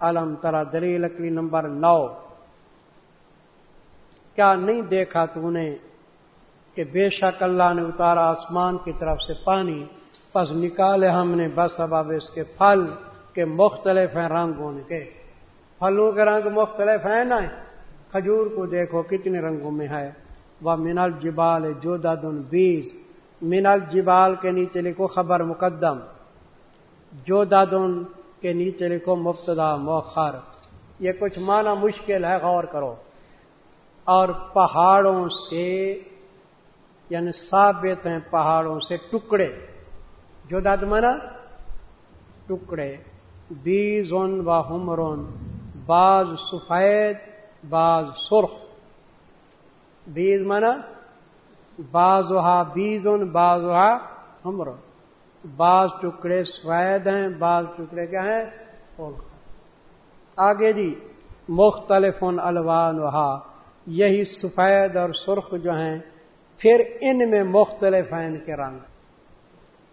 علم ترا دلی لکڑی نمبر نو۔ کیا نہیں دیکھا تو نے کہ بے شک اللہ نے اتارا آسمان کی طرف سے پانی، پس نکالے ہم نے بس اب اب اس کے پھل کے مختلف ہیں رنگوں کے پھلوں کے رنگ مختلف ہیں نا کھجور کو دیکھو کتنے رنگوں میں ہے۔ وہ منل جبال جو دن بیس منل جبال کے نیچے لکھو خبر مقدم۔ جو دادن کے نیچے لکھو مبتدا موخر یہ کچھ مانا مشکل ہے، غور کرو۔ اور پہاڑوں سے یعنی ثابت ہیں پہاڑوں سے ٹکڑے۔ جو داد مانا ٹکڑے۔ بیزون و ہمرون۔ بعض سفید، بعض سرخ۔ بیز مانا بازوہا بیزون بازوہا ہمرون۔ بعض ٹکڑے سفید ہیں، بعض ٹکڑے کیا ہیں آگے جی مختلف الوان وہا یہی سفید اور سرخ جو ہیں، پھر ان میں مختلف ہیں ان کے رنگ۔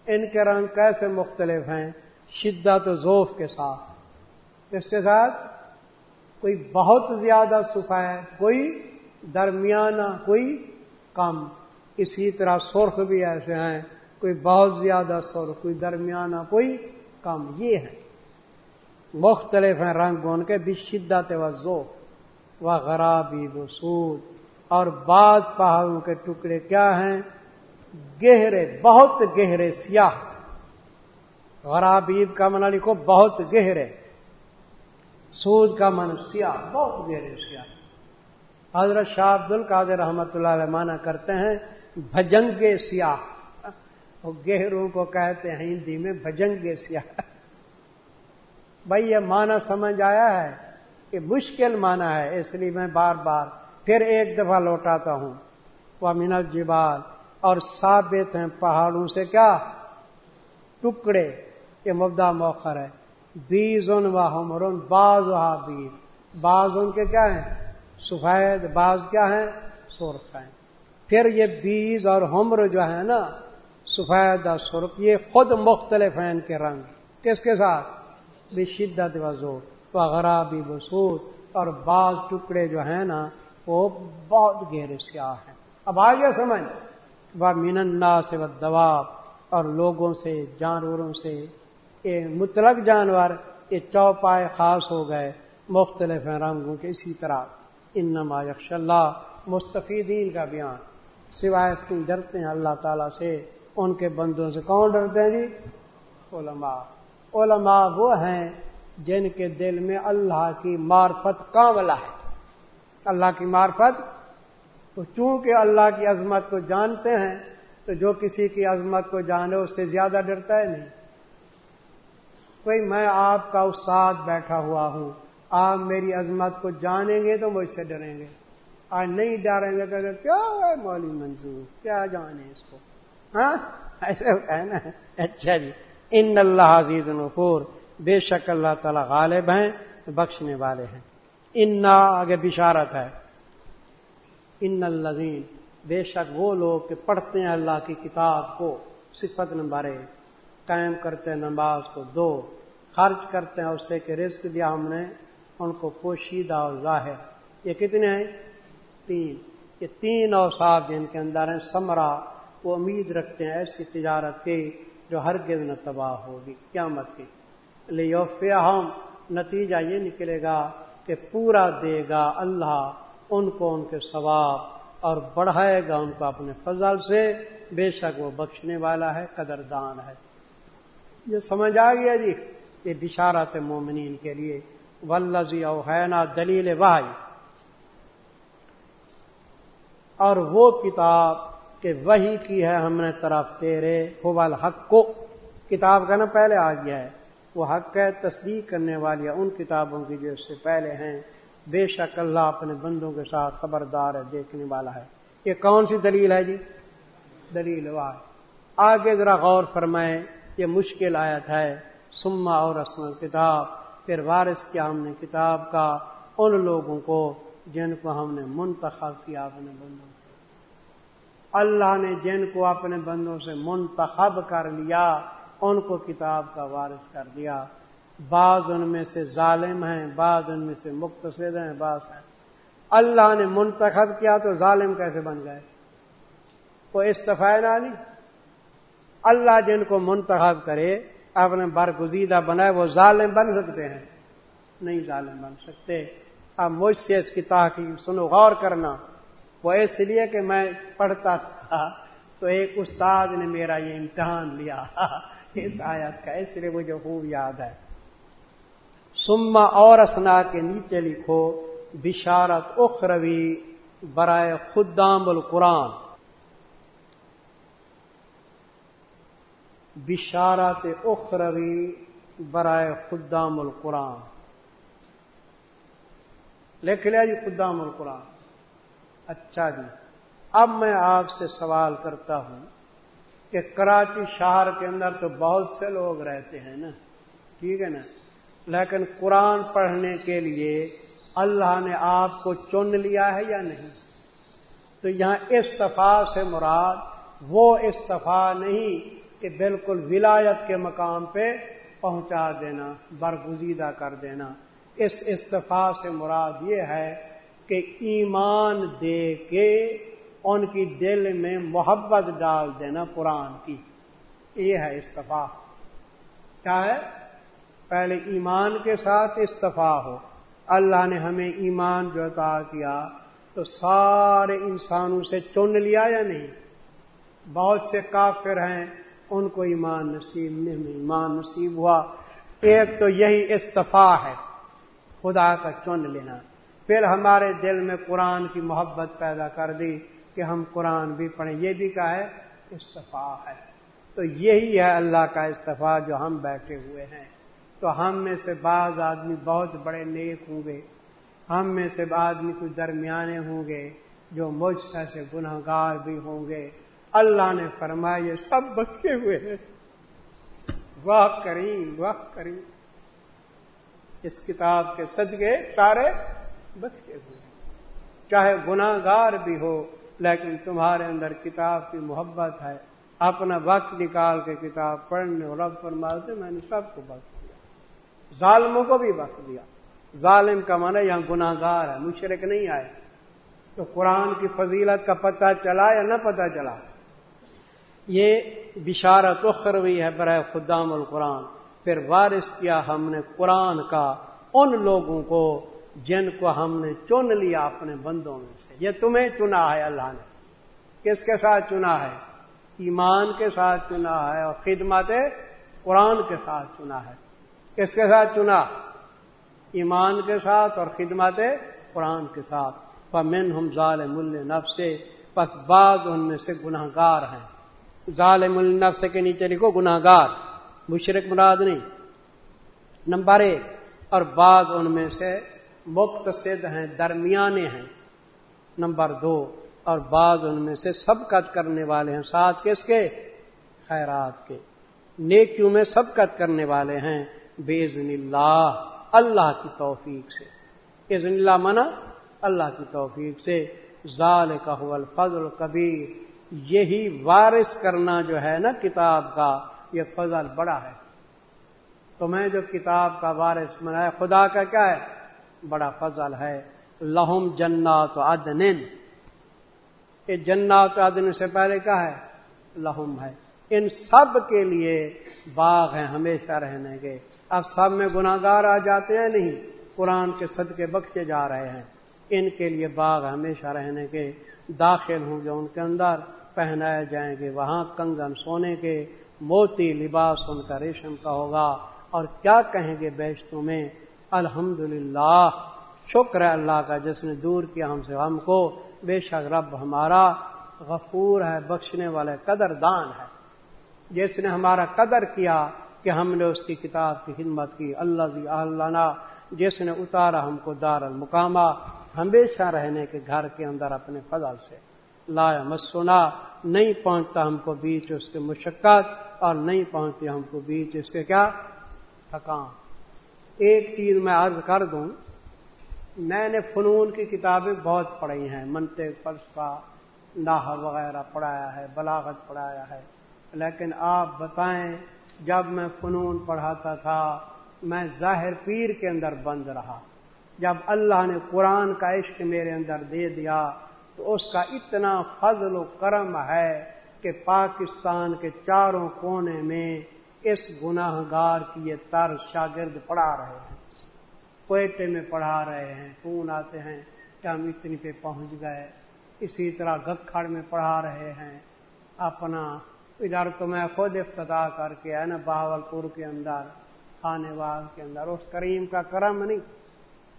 ان کے رنگ کیسے مختلف ہیں؟ شدت و ذوف کے ساتھ۔ اس کے ساتھ کوئی بہت زیادہ سفید، کوئی درمیانہ، کوئی کم۔ اسی طرح سرخ بھی ایسے ہیں۔ کوئی بہت زیادہ سر کوئی درمیانہ، کوئی کم یہ ہے۔ مختلف ہیں رنگ ان کے بھی شدت وضو و غرابی، وسود۔ اور بعض پہاڑوں کے ٹکڑے کیا ہیں؟ گہرے، بہت گہرے سیاہ۔ غرابیب کا من لکھو، بہت گہرے۔ سود کا من سیاہ، بہت گہرے سیاہ۔ حضرت شاہ عبد القادر رحمت اللہ علیہ مانا کرتے ہیں، بھجنگے سیاہ۔ گہروں کو کہتے ہیں، ہندی میں بھجنگ سیاہ۔ بھائی، یہ معنی سمجھ آیا ہے؟ کہ مشکل معنی ہے، اس لیے میں بار بار پھر ایک دفعہ لوٹاتا ہوں۔ وہ من جبال اور ثابت ہیں پہاڑوں سے کیا؟ ٹکڑے۔ یہ مبدا موخر ہے۔ بیز ان و ہمرون باز و بیز۔ باز ان کے کیا ہیں؟ سفید باز کیا ہیں؟ سرخ ہیں۔ پھر یہ بیز اور ہمر جو ہے نا سفید اور سرخ، یہ خود مختلف ہیں ان کے رنگ۔ کس کے ساتھ؟ بھی شدت وزور وغیرہ بھی بسود اور بعض ٹکڑے جو ہیں نا، وہ بہت گہرے سیاہ ہیں۔ اب آگے سمجھ۔ وہ مینندا سے وہ دباب اور لوگوں سے، جانوروں سے۔ یہ مطلق جانور، یہ چوپائے خاص ہو گئے۔ مختلف ہیں رنگوں کے اسی طرح۔ ان نما یکش اللہ، مستفیدین کا بیان۔ سوائے اس کی ڈرتے ہیں اللہ تعالیٰ سے۔ ان کے بندوں سے کون ڈرتے ہیں جی؟ علماء۔ علماء وہ ہیں جن کے دل میں اللہ کی معرفت کاملا ہے۔ اللہ کی معرفت تو چونکہ اللہ کی عظمت کو جانتے ہیں، تو جو کسی کی عظمت کو جانے اس سے زیادہ ڈرتا ہے نہیں۔ کوئی میں آپ کا استاد بیٹھا ہوا ہوں، آپ میری عظمت کو جانیں گے تو مجھ سے ڈریں گے۔ آج نہیں ڈریں گے کہ کیا ہے مولوی منظور کیا جانے اس کو؟ ہاں؟ ایسے ہوتا ہے۔ نا اچھا جی۔ ان اللہ عزیز نفور بے شک اللہ تعالی غالب ہیں، بخشنے والے ہیں۔ ان آگے بشارت ہے۔ ان الزین بے شک وہ لوگ کہ پڑھتے ہیں اللہ کی کتاب کو، صفت نمبر ایک۔ قائم کرتے ہیں نماز کو۔ دو، خرچ کرتے ہیں اس سے کہ رزق دیا ہم نے، ان کو پوشیدہ اور ظاہر۔ یہ کتنے ہیں؟ تین۔ یہ تین اوساف جن کے اندر ہیں سمرا وہ امید رکھتے ہیں ایسی تجارت کی جو ہر گز نہ تباہ ہوگی۔ قیامت کی۔ لیوفیہ ہم نتیجہ یہ نکلے گا کہ پورا دے گا اللہ ان کو ان کے ثواب اور بڑھائے گا ان کو اپنے فضل سے۔ بے شک وہ بخشنے والا ہے، قدردان ہے۔ یہ سمجھ آ گیا جی؟ یہ بشارت مومنین کے لیے۔ ولزی اوہینا دلیل بھائی اور وہ کتاب کہ وہی کی ہے ہم نے طرف تیرے ہوبال حق کو۔ کتاب کا نا پہلے آ گیا ہے۔ وہ حق ہے تصدیق کرنے والی ان کتابوں کی جو اس سے پہلے ہیں۔ بے شک اللہ اپنے بندوں کے ساتھ خبردار ہے، دیکھنے والا ہے۔ یہ کون سی دلیل ہے جی؟ دلیل واہ۔ آگے ذرا غور فرمائیں، یہ مشکل آیت ہے۔ سما اور رسم کتاب۔ پھر وارث کیا ہم نے کتاب کا؟ ان لوگوں کو جن کو ہم نے منتخب کیا اپنے بندوں اللہ نے جن کو اپنے بندوں سے منتخب کر لیا، ان کو کتاب کا وارث کر دیا۔ بعض ان میں سے ظالم ہیں، بعض ان میں سے مختصر ہیں، بعض ہیں۔ اللہ نے منتخب کیا تو ظالم کیسے بن گئے؟ وہ استفائے نہ نہیں اللہ جن کو منتخب کرے، اپنے برگزیدہ بنائے، وہ ظالم بن سکتے ہیں۔ نہیں ظالم بن سکتے۔ اب مجھ سے اس کی تحقیق سنو، غور کرنا۔ وہ اس لیے کہ میں پڑھتا تھا۔ تو ایک استاد نے میرا یہ امتحان لیا۔ اس آیت کا، اس لیے مجھے خوب یاد ہے۔ سما اور اسنا کے نیچے لکھو، بشارت اخروی برائے خدام القرآن۔ بشارت اخروی برائے خدام القرآن۔ لکھ لیا جی خدام القرآن۔ اچھا جی۔ اب میں آپ سے سوال کرتا ہوں کہ کراچی شہر کے اندر تو بہت سے لوگ رہتے ہیں نا، ٹھیک ہے نا۔ لیکن قرآن پڑھنے کے لیے اللہ نے آپ کو چن لیا ہے یا نہیں؟ تو یہاں استفا سے مراد وہ استفا نہیں کہ بالکل ولایت کے مقام پہ پہنچا دینا، برگزیدہ کر دینا۔ اس استفا سے مراد یہ ہے کہ ایمان دے کے ان کی دل میں محبت ڈال دینا قرآن کی۔ یہ ہے استفا کیا ہے پہلے ایمان کے ساتھ استفا ہو۔ اللہ نے ہمیں ایمان جو عطا کیا تو سارے انسانوں سے چن لیا یا نہیں؟ بہت سے کافر ہیں، ان کو ایمان نصیب نہیں، ایمان نصیب ہوا۔ ایک تو یہی استفا ہے، خدا کا چن لینا۔ پھر ہمارے دل میں قرآن کی محبت پیدا کر دی کہ ہم قرآن بھی پڑھیں۔ یہ بھی کا ہے استفا ہے۔ تو یہی ہے اللہ کا استفا جو ہم بیٹھے ہوئے ہیں۔ تو ہم میں سے بعض آدمی بہت بڑے نیک ہوں گے۔ ہم میں سے آدمی کچھ درمیانے ہوں گے جو مجھ سے گناہ گار بھی ہوں گے۔ اللہ نے فرمایا، یہ سب بچے ہوئے ہیں۔ واہ کریم واہ کریم۔ اس کتاب کے صدقے سارے بچے ہوئے چاہے گناہ گار بھی ہو، لیکن تمہارے اندر کتاب کی محبت ہے۔ اپنا وقت نکال کے کتاب پڑھنے اور رب فرماتے میں نے سب کو وقت دیا۔ ظالموں کو بھی وقت دیا۔ ظالم کا مانا یہاں گناہ گار ہے مشرق نہیں آئے۔ تو قرآن کی فضیلت کا پتہ چلا یا نہ پتہ چلا؟ یہ بشارت اخروی ہے برائے خدام القرآن۔ پھر وارث کیا ہم نے قرآن کا؟ ان لوگوں کو جن کو ہم نے چن لیا اپنے بندوں میں سے۔ یہ تمہیں چنا ہے اللہ نے۔ کس کے ساتھ چنا ہے؟ ایمان کے ساتھ چنا ہے اور خدمت قرآن کے ساتھ چنا ہے۔ کس کے ساتھ چنا؟ ایمان کے ساتھ اور خدمت قرآن کے ساتھ۔ پمن ہم ظالم النف سے بس بعض ان میں سے گناہ گار ہیں۔ ظالم النفس کے نیچے لکھو گناہ گار مشرق مراد نہیں۔ نمبر ایک۔ اور بعض ان میں سے مختصد ہیں، درمیانے ہیں۔ نمبر دو، اور بعض ان میں سے سبقت کرنے والے ہیں۔ ساتھ کس کے؟ خیرات کے۔ نیکیوں میں سبقت کرنے والے ہیں۔ بے اللہ اللہ کی توفیق سے۔ عزن اللہ منع اللہ کی توفیق سے۔ ظال کا الفضل کبیر یہی وارث کرنا جو ہے نا کتاب کا، یہ فضل بڑا ہے۔ تو میں جو کتاب کا وارث بنایا خدا کا کیا ہے؟ بڑا فضل ہے۔ لہم جنات عدن۔ یہ جنات عدن سے پہلے کیا ہے؟ لہم ہے۔ ان سب کے لیے باغ ہیں، ہمیشہ رہنے کے۔ اب سب میں گناگار آ جاتے ہیں نہیں؟ قرآن کے صدقے بخشے جا رہے ہیں۔ ان کے لیے باغ ہمیشہ رہنے کے۔ داخل ہوں گے ان کے اندر پہنائے جائیں گے، وہاں کنگن سونے کے۔ موتی لباس ان کا ریشم کا ہوگا۔ اور کیا کہیں گے بیشتوں میں؟ الحمد شکر ہے اللہ کا، جس نے دور کیا ہم سے، ہم کو۔ بے شک رب ہمارا غفور ہے، بخشنے والے قدر دان ہے۔ جس نے ہمارا قدر کیا کہ ہم نے اس کی کتاب کی خدمت کی۔ اللہ زی اللہ جس نے اتارا ہم کو دار المقامہ ہمیشہ رہنے کے گھر کے اندر اپنے فضل سے۔ لایا مسنا نہیں پہنچتا ہم کو بیچ اس کے مشقت اور نہیں پہنچتی ہم کو بیچ اس کے کیا؟ تھکان۔ ایک چیز میں عرض کر دوں، میں نے فنون کی کتابیں بہت پڑھی ہیں منتے فلسفہ ناہ وغیرہ پڑھایا ہے، بلاغت پڑھایا ہے، لیکن آپ بتائیں، جب میں فنون پڑھاتا تھا، میں ظاہر پیر کے اندر بند رہا۔ جب اللہ نے قرآن کا عشق میرے اندر دے دیا، تو اس کا اتنا فضل و کرم ہے کہ پاکستان کے چاروں کونے میں اس گناہ گار کی یہ تر شاگرد پڑھا رہے ہیں۔ کوئٹے میں پڑھا رہے ہیں فون آتے ہیں کہ ہم اتنی پہ پہنچ گئے۔ اسی طرح گکھڑ میں پڑھا رہے ہیں۔ اپنا، ادھر تو میں خود افتتاح کر کے ہے نا بہاول پور کے اندر، خانے باغ کے اندر۔ اس کریم کا کرم نہیں۔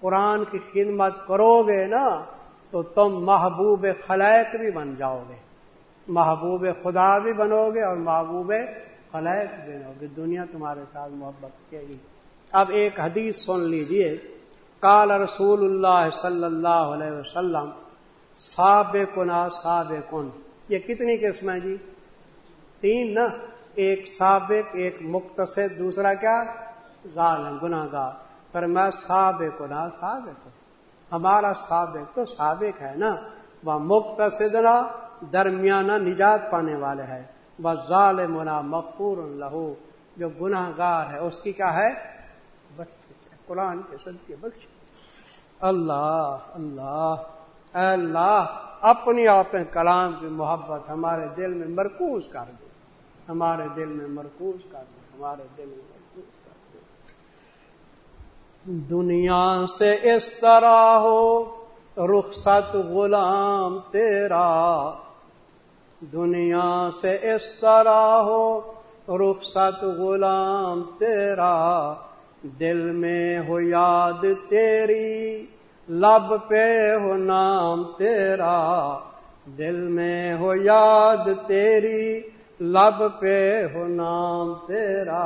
قرآن کی خدمت کرو گے نا، تو تم محبوب خلائق بھی بن جاؤ گے۔ محبوب خدا بھی بنو گے اور محبوب خلائق بھی بنو گے دنیا تمہارے ساتھ محبت کرے گی اب ایک حدیث سن لیجیے۔ کال رسول اللہ صلی اللہ علیہ وسلم، سابقنا سابقن۔ یہ کتنی قسم ہے جی؟ تین نا، ایک سابق، ایک مختصر دوسرا کیا؟ ظالم گناہ گار پر میں سابق نا سابق ہمارا سابق تو سابق ہے نا۔ وہ مختصدنا درمیانہ نجات پانے والے ہے۔ وہ ظالم مقبور لہو جو گناہ گار ہے، اس کی کیا ہے؟ قرآن کے سب بخش اللہ اللہ۔ اے اللہ، اپنی آپ کلام کی محبت ہمارے دل میں مرکوز کر دے۔ ہمارے دل میں مرکوز کر دے۔ ہمارے دل میں مرکوز کر دے۔ دنیا سے اس طرح ہو، رخصت غلام تیرا۔ دنیا سے اس طرح ہو، رخصت غلام تیرا، دل میں ہو یاد تیری، لب پہ ہو نام تیرا، دل میں ہو یاد تیری، لب پہ ہو نام تیرا۔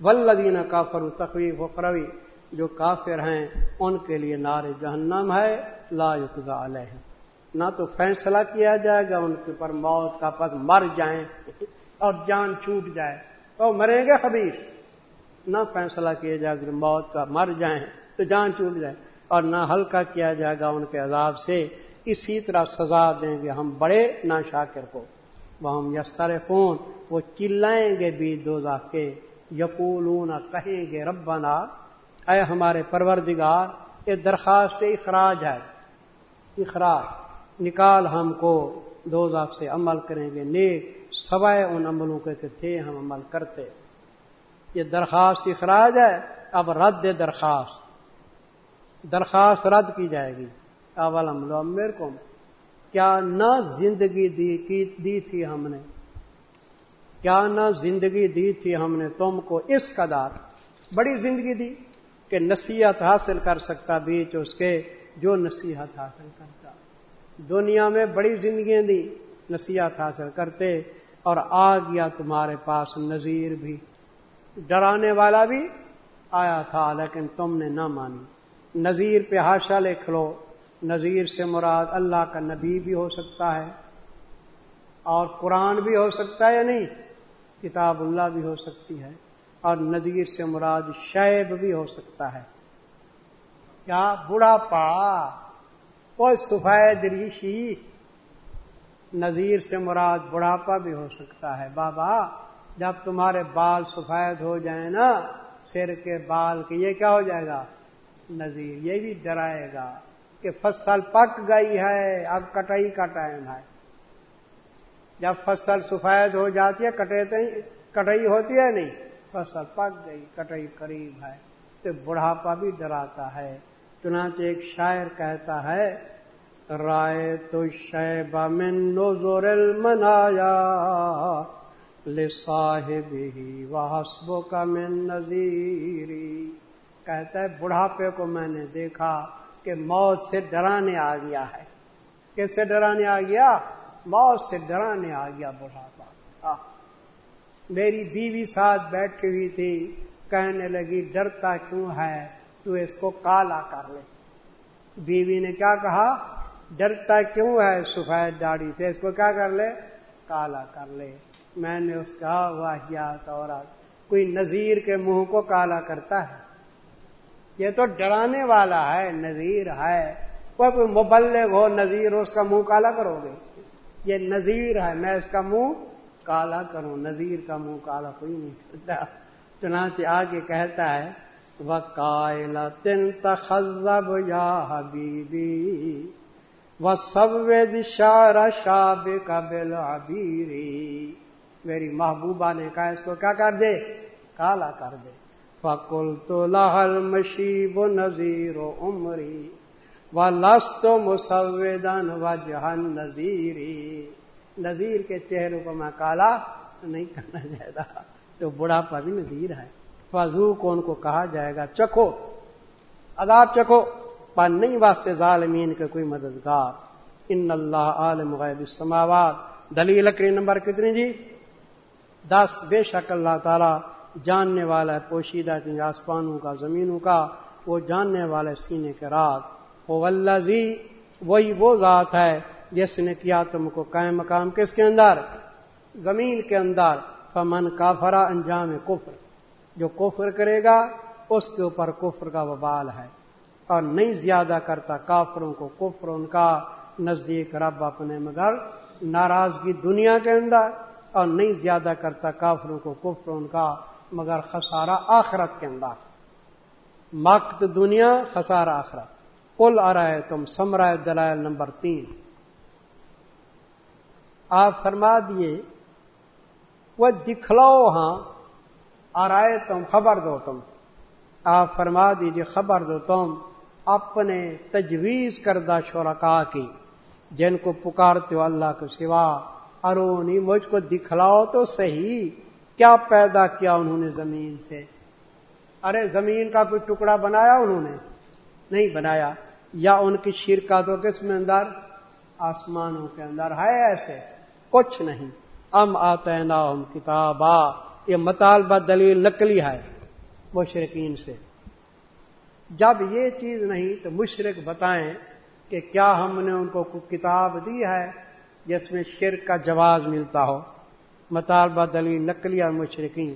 ولدین کافر تخویف و فروی، جو کافر ہیں، ان کے لیے نار جہنم ہے، لا یقزا علیہ نہ تو فیصلہ کیا جائے گا، ان کے پر موت کا پس مر جائیں اور جان چھوٹ جائے۔ تو مریں گے خبیص نہ فیصلہ کیا جائے گا، موت کا مر جائیں تو جان چھوٹ جائے۔ اور نہ ہلکا کیا جائے گا ان کے عذاب سے، اسی طرح سزا دیں گے ہم بڑے نہ شاکر کو۔ وہ ہم یستر خون وہ چلائیں گے بھی دو کے۔ یقولون، کہیں گے، ربنا، اے ہمارے پروردگار، یہ درخواست اخراج ہے۔ اخراج۔ نکال ہم کو دو سے عمل کریں گے۔ نیک، سوائے ان عملوں کے تھے ہم عمل کرتے۔ یہ درخواست اخراج ہے۔ اب رد درخواست۔ درخواست رد کی جائے گی۔ اول میرے کو۔ کیا نہ زندگی دی کی دی تھی ہم نے۔ کیا نہ زندگی دی تھی ہم نے تم کو اس قدار بڑی زندگی دی کہ نصیحت حاصل کر سکتا بیچ اس کے جو نصیحت حاصل کرتا۔ دنیا میں بڑی زندگیاں دی نصیحت حاصل کرتے اور آ گیا تمہارے پاس نظیر بھی۔ ڈرانے والا بھی آیا تھا، لیکن تم نے نہ مانی۔ نذیر پہ ہاشا لکھ لو نذیر سے مراد اللہ کا نبی بھی ہو سکتا ہے اور قرآن بھی ہو سکتا ہے یا نہیں؟ کتاب اللہ بھی ہو سکتی ہے اور نذیر سے مراد شیب بھی ہو سکتا ہے۔ کیا بڑھا پا کوئی سفید ریشی نذیر سے مراد بڑھاپا بھی ہو سکتا ہے۔ بابا، جب تمہارے بال سفید ہو جائیں نا، سر کے بال کے، یہ کیا ہو جائے گا؟ نذیر۔ یہ بھی ڈرائے گا کہ فصل پک گئی ہے، اب کٹائی کا ٹائم ہے۔ جب فصل سفید ہو جاتی ہے، کٹے کٹائی ہوتی ہے نہیں، فصل پک گئی، کٹائی قریب ہے۔ تو بڑھاپا بھی ڈراتا ہے۔ چنانچہ ایک شاعر کہتا ہے، رائے تو شیبہ من نظر المنایا صاحب ہی واسب کا میں نظیری۔ کہتا ہے، بڑھاپے کو میں نے دیکھا کہ موت سے ڈرانے آ گیا ہے۔ کس سے ڈرانے آ گیا؟ موت سے ڈرانے آ گیا بڑھاپا۔ میری بیوی ساتھ بیٹھی ہوئی تھی، کہنے لگی، ڈرتا کیوں ہے؟ تو اس کو کالا کر لے۔ بیوی نے کیا کہا؟ ڈرتا کیوں ہے سفید داڑھی سے؟ اس کو کیا کر لے؟ کالا کر لے۔ میں نے اس کا واحیات اور کوئی نذیر کے منہ کو کالا کرتا ہے۔ یہ تو ڈرانے والا ہے، نذیر ہے۔ کوئی مبلغ ہو نذیر ہو اس کا منہ کالا کرو گے۔ یہ نذیر ہے، میں اس کا منہ کالا کروں۔ نذیر کا منہ کالا کوئی نہیں کرتا۔ چنانچہ آگے کہتا ہے وکائل تن تخذب یا حبیبی و سب شار شاب قبل ابیری میری محبوبہ نے کہا اس کو کیا کر دے؟ کالا کر دے۔ فکل تو لہل مشیب و نذیر و عمری و لست و مسودن و جہن نذیری نذیر کے چہرے کو میں کالا نہیں کرنا چاہتا۔ تو بڑھاپا بھی نذیر ہے۔ فضو کو ان کو کہا جائے گا، چکھو۔ عذاب چکھو۔ پر نہیں واسطے ظالمین کے کوئی مددگار۔ ان اللہ عالم غیب السماوات۔ دلیل لکڑی نمبر کتنی جی؟ دس۔ بے شک اللہ تعالی جاننے والا ہے، پوشیدہ چیز آسمانوں کا، زمینوں کا۔ وہ جاننے والے سینے کے رات۔ وہ ولزی وہی وہ ذات ہے جس نے کیا تم کو قائم مقام کس کے اندر؟ زمین کے اندر۔ فمن کافرا انجام کفر۔ جو کفر کرے گا، اس کے اوپر کفر کا وبال ہے۔ اور نہیں زیادہ کرتا کافروں کو کفر ان کا نزدیک رب اپنے مگر ناراضگی دنیا کے اندر، اور نہیں زیادہ کرتا کافروں کو کفر ان کا مگر خسارہ آخرت کے اندر۔ مقت دنیا، خسارہ آخرت۔ کل آ رہا ہے تم سمرائے دلائل نمبر تین۔ آپ فرما دیے، وہ دکھلاؤ ہاں آرائے تم، خبر دو تم۔ آپ فرما دیجیے خبر دو تم۔ اپنے تجویز کردہ شرکا کی، جن کو پکارتے ہو اللہ کے سوا۔ ارونی مجھ کو دکھلاؤ تو صحیح۔ کیا پیدا کیا انہوں نے زمین سے؟ ارے، زمین کا کوئی ٹکڑا بنایا انہوں نے؟ نہیں بنایا۔ یا ان کی شرکا تو کس میں اندر آسمانوں کے اندر۔ ہے ایسے، کچھ نہیں۔ ام آتے نا ہم کتابا۔ یہ مطالبہ دلیل نکلی ہے مشرقین سے۔ جب یہ چیز نہیں تو مشرق بتائیں کہ کیا ہم نے ان کو کتاب دی ہے جس میں شرک کا جواز ملتا ہو۔ مطالبہ دلیل نکلی اور مشرقین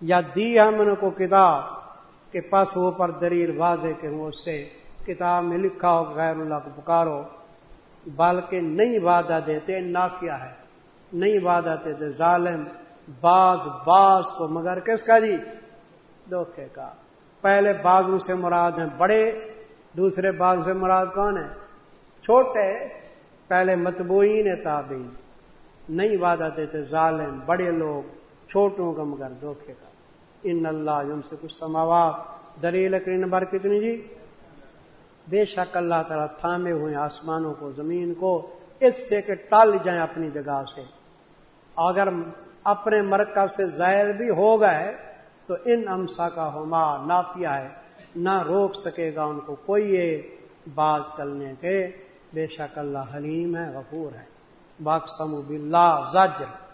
یا دی ہم ان کو کتاب کہ پس وہ پر دلیل واضح کہ وہ اس سے کتاب میں لکھا ہو، غیر اللہ کو پکارو۔ بلکہ نئی وعدہ دیتے، نافیہ ہے۔ نئی وعدہ دیتے، ظالم۔ باز باز کو مگر کس کا جی؟ دھوکے کا۔ پہلے بازو سے مراد ہیں بڑے، دوسرے بازو سے مراد کون ہے چھوٹے، پہلے متبوئین تابعین۔ نہیں وعدہ دیتے ظالم، بڑے لوگ، چھوٹوں کا مگر دھوکے کا۔ ان اللہ ان سے کچھ سماوات دلیل لکڑی نمبر کتنی جی؟ بے شک اللہ تعالیٰ تھامے ہوئے آسمانوں کو، زمین کو، اس سے کہ ٹال جائیں اپنی جگہ سے۔ اگر اپنے مرکز سے ظاہر بھی ہو گئے، تو ان امسا کا ہوما نافیہ ہے، نہ روک سکے گا ان کو کوئی یہ بات چلنے کے۔ بے شک اللہ حلیم ہے، غفور ہے۔ باقسم باللہ، زجر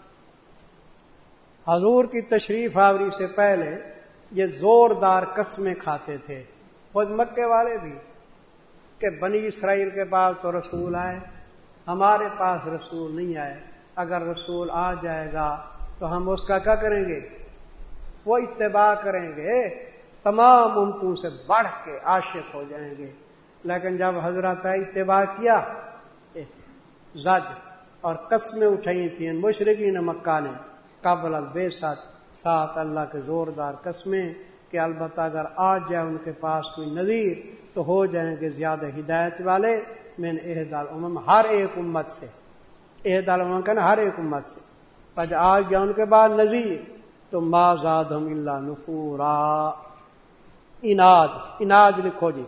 حضور کی تشریف آوری سے پہلے یہ زوردار قسمیں کھاتے تھے۔ خود مکے والے بھی کہ بنی اسرائیل کے پاس تو رسول آئے، ہمارے پاس رسول نہیں آئے۔ اگر رسول آ جائے گا تو ہم اس کا کیا کریں گے؟ وہ اتباع کریں گے۔ تمام امتوں سے بڑھ کے عاشق ہو جائیں گے۔ لیکن جب حضرت اتباع کیا زج اور قسمیں اٹھائی تھیں مشرقی نے مکہ نے۔ قبل بے ساتھ ساتھ اللہ کے زوردار قسمیں کہ البتہ اگر آ جائے ان کے پاس کوئی نظیر تو ہو جائیں گے زیادہ ہدایت والے۔ میں نے عہد العمم ہر ایک امت سے، عہد العمم کا نا ہر ایک امت سے۔ پج آ گیا ان کے بعد نظیر تو ما زاد اللہ نفورا۔ اناد اناد لکھو جی۔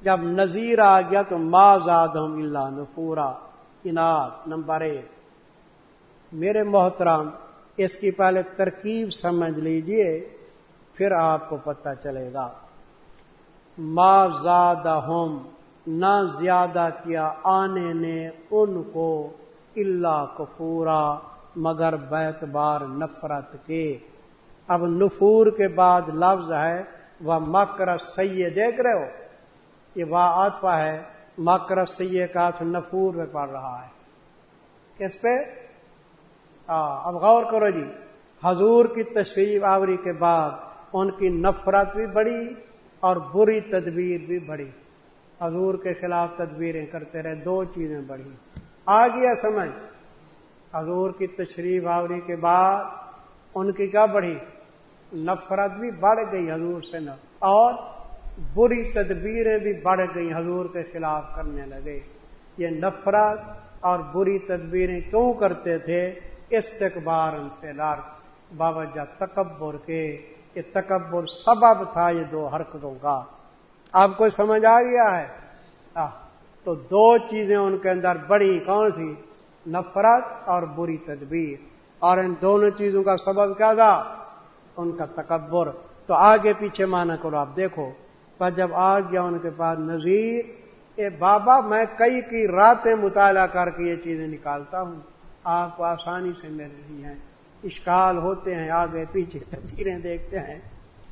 جب نظیر آ گیا تو ما زاد اللہ نفورا۔ اناد، نمبر ایک۔ میرے محترام اس کی پہلے ترکیب سمجھ لیجیے، پھر آپ کو پتہ چلے گا۔ ما زیادہ ہوم نہ زیادہ کیا آنے نے ان کو۔ اللہ کفورا، مگر بیت بار نفرت کے۔ اب نفور کے بعد لفظ ہے وہ مکر سیے دیکھ رہے ہو؟ یہ وا آتوا ہے، مکر سیے کا نفور میں پڑ رہا ہے۔ کس پہ؟ اب غور کرو جی۔ حضور کی تشریف آوری کے بعد ان کی نفرت بھی بڑی اور بری تدبیر بھی بڑی حضور کے خلاف تدبیریں کرتے رہے، دو چیزیں بڑی آ گیا سمجھ۔ حضور کی تشریف آوری کے بعد ان کی کیا بڑھی؟ نفرت بھی بڑھ گئی حضور سے نہ اور بری تدبیریں بھی بڑھ گئی حضور کے خلاف کرنے لگے۔ یہ نفرت اور بری تدبیریں کیوں کرتے تھے؟ استقبار سے لار باوجہ تکبر کے، یہ تکبر سبب تھا یہ دو حرکتوں کا۔ آپ کو سمجھ آ گیا ہے؟ تو دو چیزیں ان کے اندر بڑی، کون سی؟ نفرت اور بری تدبیر۔ اور ان دونوں چیزوں کا سبب کیا تھا؟ ان کا تکبر۔ تو آگے پیچھے مانا کرو، آپ دیکھو۔ پر جب آ گیا ان کے پاس نظیر اے بابا، میں کئی کی راتیں مطالعہ کر کے یہ چیزیں نکالتا ہوں۔ آپ کو آسانی سے مل رہی ہیں۔ اشکال ہوتے ہیں، آگے پیچھے تصویریں دیکھتے ہیں۔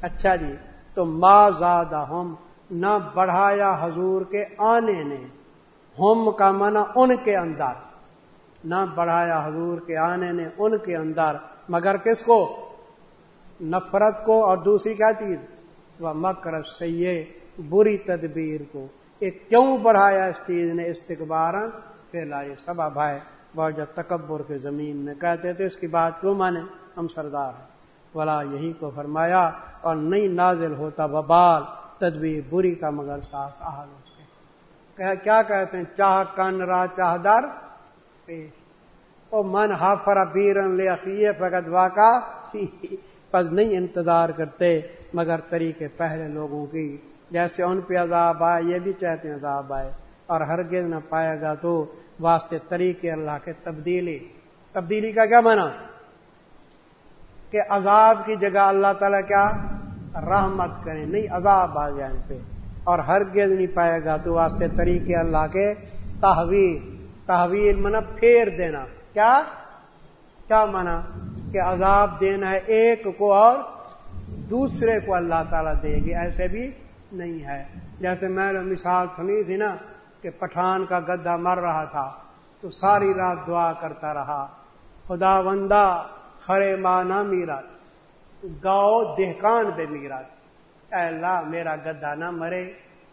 اچھا جی تو ما زیادہ ہم نہ بڑھایا حضور کے آنے نے۔ ہم کا منع ان کے اندر۔ نہ بڑھایا حضور کے آنے نے ان کے اندر، مگر کس کو؟ نفرت کو۔ اور دوسری کیا چیز؟ وہ مکر سید بری تدبیر کو۔ یہ کیوں بڑھایا اس چیز نے؟ استقبار پھیلا یہ سبب ہے۔ بہت جب تکبر کے زمین میں کہتے تھے اس کی بات کیوں مانے؟ ہم سردار ہیں۔ بلا یہی کو فرمایا اور نہیں نازل ہوتا ببال، تدبیر بری کا مگر صاف آحال اس کے کیا کہتے ہیں؟ چاہ کن را چاہ در۔ پیش۔ او من ہافر بیرن لے اخیے فقط واقع۔ پس نہیں انتظار کرتے، مگر طریقے پہلے لوگوں کی۔ جیسے ان پہ عذاب آئے، یہ بھی چاہتے ہیں عذاب آئے۔ اور ہرگز نہ پائے گا تو واسطے طریقے اللہ کے تبدیلی۔ تبدیلی کا کیا مانا کہ عذاب کی جگہ اللہ تعالیٰ کیا؟ رحمت کریں، نہیں عذاب آ جائے ان پہ۔ اور ہرگز نہیں پائے گا۔ تو واسطے طریقے اللہ کے۔ تحویل۔ تحویل منا پھیر دینا۔ کیا؟ کیا مانا کہ عذاب دینا ہے ایک کو اور دوسرے کو اللہ تعالیٰ دے گی۔ ایسے بھی نہیں ہے۔ جیسے میں نے مثال سنی تھی نا کہ پٹھان کا گدا مر رہا تھا تو ساری رات دعا کرتا رہا۔ خدا وندہ خرے مانا میرا۔ گاؤ دہکان بے میرا۔ اے اللہ میرا گدا نہ مرے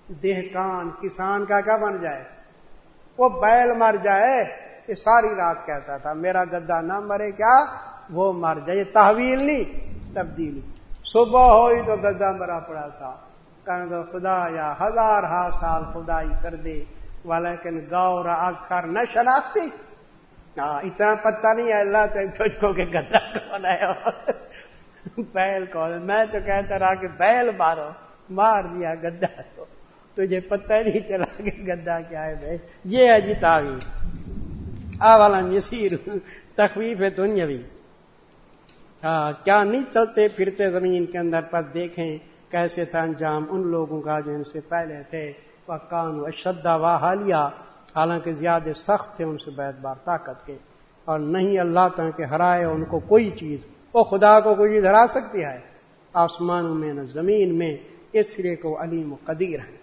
دہکان کسان کا کیا بن جائے؟ وہ بیل مر جائے، یہ ساری رات کہتا تھا، میرا گدا نہ مرے کیا؟ وہ مر جائے تحویل نہیں، تبدیلی۔ صبح ہوئی تو گدا مرا پڑا تھا۔ کہ خدا یا ہزار ہا سال خدائی کر دے لیکن گاؤ راز کر نہ شناختی۔ ہاں اتنا پتہ نہیں ہے، اللہ تجھ کو کہ گدا کون ہے بیل کون؟ میں تو کہتا رہا کہ بیل مارو، مار دیا گدا کو۔ تجھے پتہ نہیں چلا کہ گدا کیا ہے بھائی۔ یہ ہے جی تعویذ آوالا یسیر، تخویف ہے دنیاوی۔ ہاں کیا نہیں چلتے پھرتے زمین کے اندر پر دیکھیں کیسے تھا انجام؟ ان لوگوں کا جو ان سے پہلے تھے۔ وہ کان اشدا و حالیہ حالانکہ زیادہ سخت تھے ان سے بیت بار طاقت کے۔ اور نہیں اللہ تعالیٰ کے ہرائے ان کو کوئی چیز وہ خدا کو کوئی چیز ہرا سکتی ہے۔ آسمانوں میں نہ زمین میں اس لیے کو علیم و قدیر ہیں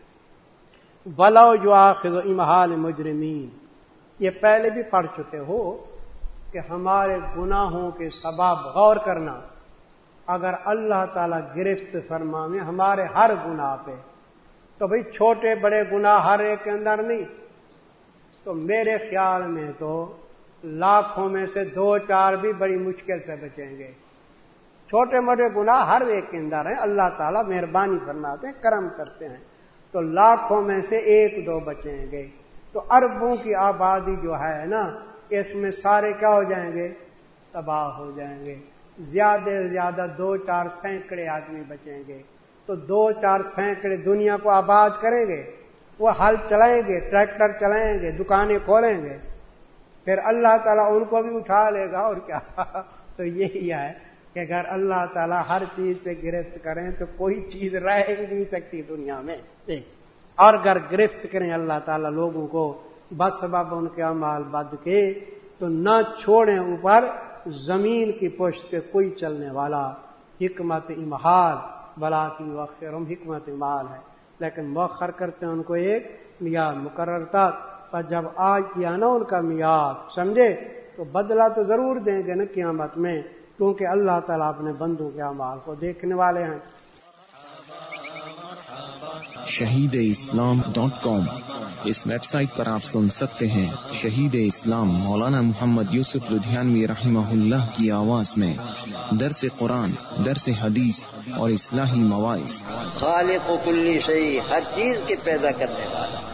بلاؤ جو آخر امہال مجرمین یہ پہلے بھی پڑھ چکے ہو کہ ہمارے گناہوں کے سباب غور کرنا۔ اگر اللہ تعالی گرفت فرما میں ہمارے ہر گناہ پہ، تو بھئی چھوٹے بڑے گناہ ہر ایک کے اندر نہیں۔ تو میرے خیال میں تو لاکھوں میں سے دو چار بھی بڑی مشکل سے بچیں گے۔ چھوٹے موٹے گناہ ہر ایک کے اندر ہیں۔ اللہ تعالیٰ مہربانی فرماتے ہیں، کرم کرتے ہیں۔ تو لاکھوں میں سے ایک دو بچیں گے۔ تو اربوں کی آبادی جو ہے نا، اس میں سارے کیا ہو جائیں گے؟ تباہ ہو جائیں گے۔ زیادہ سے زیادہ دو چار سینکڑے آدمی بچیں گے۔ تو دو چار سینکڑے دنیا کو آباد کریں گے۔ وہ ہل چلائیں گے، ٹریکٹر چلائیں گے، دکانیں کھولیں گے۔ پھر اللہ تعالیٰ ان کو بھی اٹھا لے گا اور کیا؟ تو یہی ہے کہ اگر اللہ تعالیٰ ہر چیز پہ گرفت کریں تو کوئی چیز رہ ہی نہیں سکتی دنیا میں۔ اور اگر گرفت کریں اللہ تعالیٰ لوگوں کو بس سبب ان کے امال بد کے تو نہ چھوڑیں اوپر زمین کی پشت پہ کوئی چلنے والا۔ حکمت امہال بلا کی وقت حکمت امال ہے۔ لیکن مؤخر کرتے ہیں ان کو ایک میاد مقرر تھا پر جب آج کیا نا ان کا میاد سمجھے؟ تو بدلا تو ضرور دیں گے نا قیامت میں کیونکہ اللہ تعالیٰ اپنے بندوں کے امال کو دیکھنے والے ہیں۔ شہید اسلام ڈاٹ کام اس ویب سائٹ پر آپ سن سکتے ہیں شہید اسلام مولانا محمد یوسف لدھیانوی رحمہ اللہ کی آواز میں۔ درس قرآن درس حدیث اور اصلاحی مواعث۔ خالق و کلی صحیح ہر چیز کے پیدا کرنے والا۔